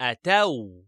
أتوا